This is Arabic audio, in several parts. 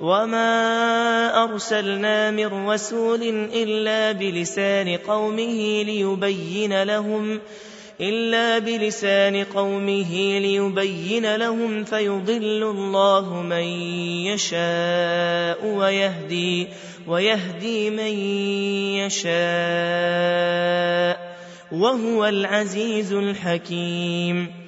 وما أرسلنا من رسول إلا بلسان قومه ليبين لهم إلا بلسان قومه ليبين لهم فيضل الله من يشاء ويهدي ويهدي من يشاء وهو العزيز الحكيم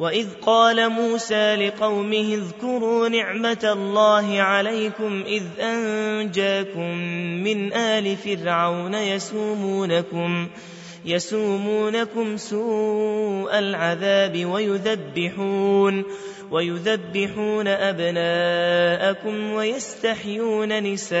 وإذ قال موسى لقومه اذكروا نعمة الله عليكم إذ أنجاكم من آل فرعون يسومونكم يسومونكم سوء العذاب ويذبحون ويذبحون أبناءكم ويستحيون نساءكم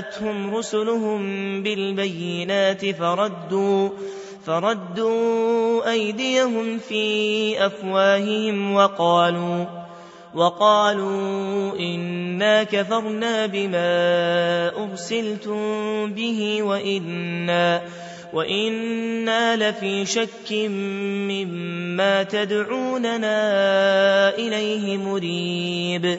جاءتهم رسلهم بالبينات فردوا فردوا أيديهم في أفواههم وقالوا وقالوا إنا كفرنا بما أرسلتم به وإنا وإنا لفي شك مما تدعوننا إليه مريب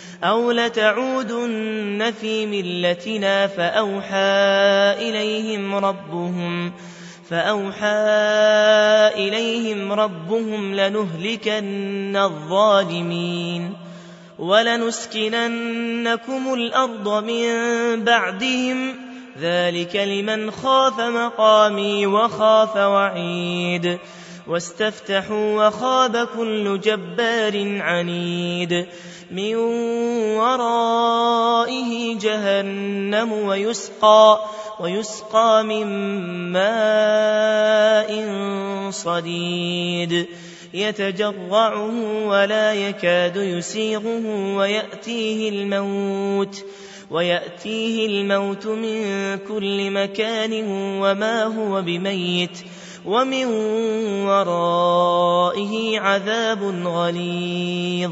أو لتعودن في ملتنا فأوحى إليهم ربهم فأوحى إليهم ربهم لنهلكن الظالمين ولنسكننكم الأرض من بعدهم ذلك لمن خاف مقامي وخاف وعيد واستفتحوا وخاب كل جبار عنيد من ورائه جهنم ويسقى ويسقى من ماء صديد. يتجرعه ولا يكاد يسيغه ويأتيه الموت ويأتيه الموت من كل مكان وما هو بميت ومن ورائه عذاب غليظ.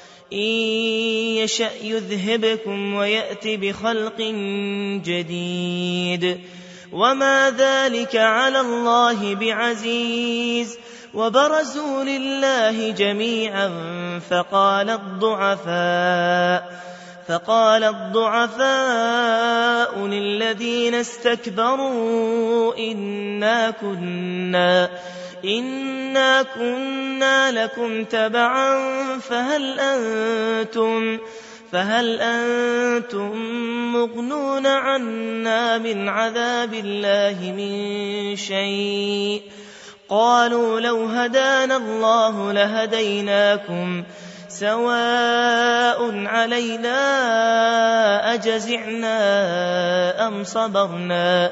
إن يشأ يذهبكم ويأت بخلق جديد وما ذلك على الله بعزيز وبرزوا لله جميعا فقال الضعفاء فقال الضعفاء للذين استكبروا إنا كنا إنا كنا لكم تبعا فهل أنتم فهل أنتم مغنون عنا من عذاب الله من شيء قالوا لو هدانا الله لهديناكم سواء علينا أجزعنا أم صبرنا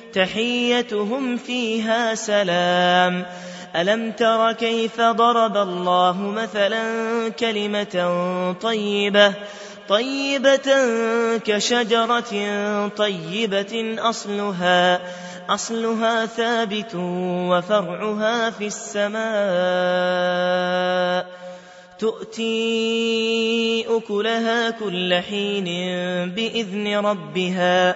تحيتهم فيها سلام. ألم تر كيف ضرب الله مثلا كلمة طيبة طيبة كشجرة طيبة أصلها أصلها ثابت وفرعها في السماء. تؤتي أكلها كل حين بإذن ربها.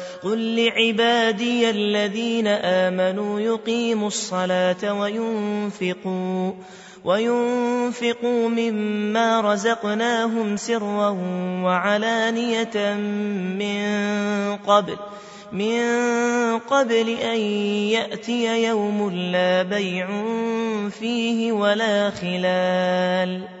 قل لعبادي الذين آمنوا يقيموا الصلاة وينفقوا وينفقوا مما رزقناهم سرا وعلانية من قبل من قبل أن يأتي يوم لا بيع فيه ولا خلال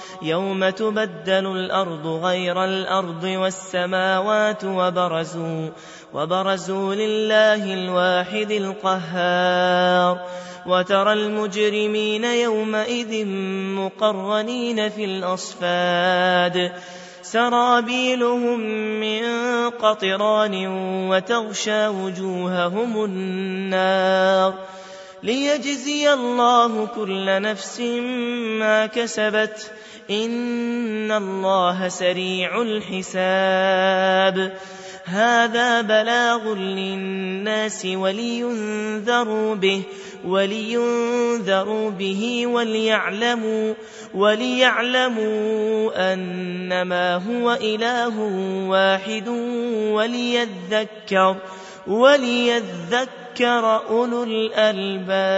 يوم تبدل الأرض غير الأرض والسماوات وبرزوا وبرزوا لله الواحد القهار. وترى المجرمين يومئذ مقرنين في الأصفاد. سرابيلهم من قطران وتغشى وجوههم النار. ليجزي الله كل نفس ما كسبت إن الله سريع الحساب هذا بلاغ للناس ولينذروا به ولينذروا به وليعلموا وليعلموا أنما هو إله واحد وليذكر وليذكر أولو الألباب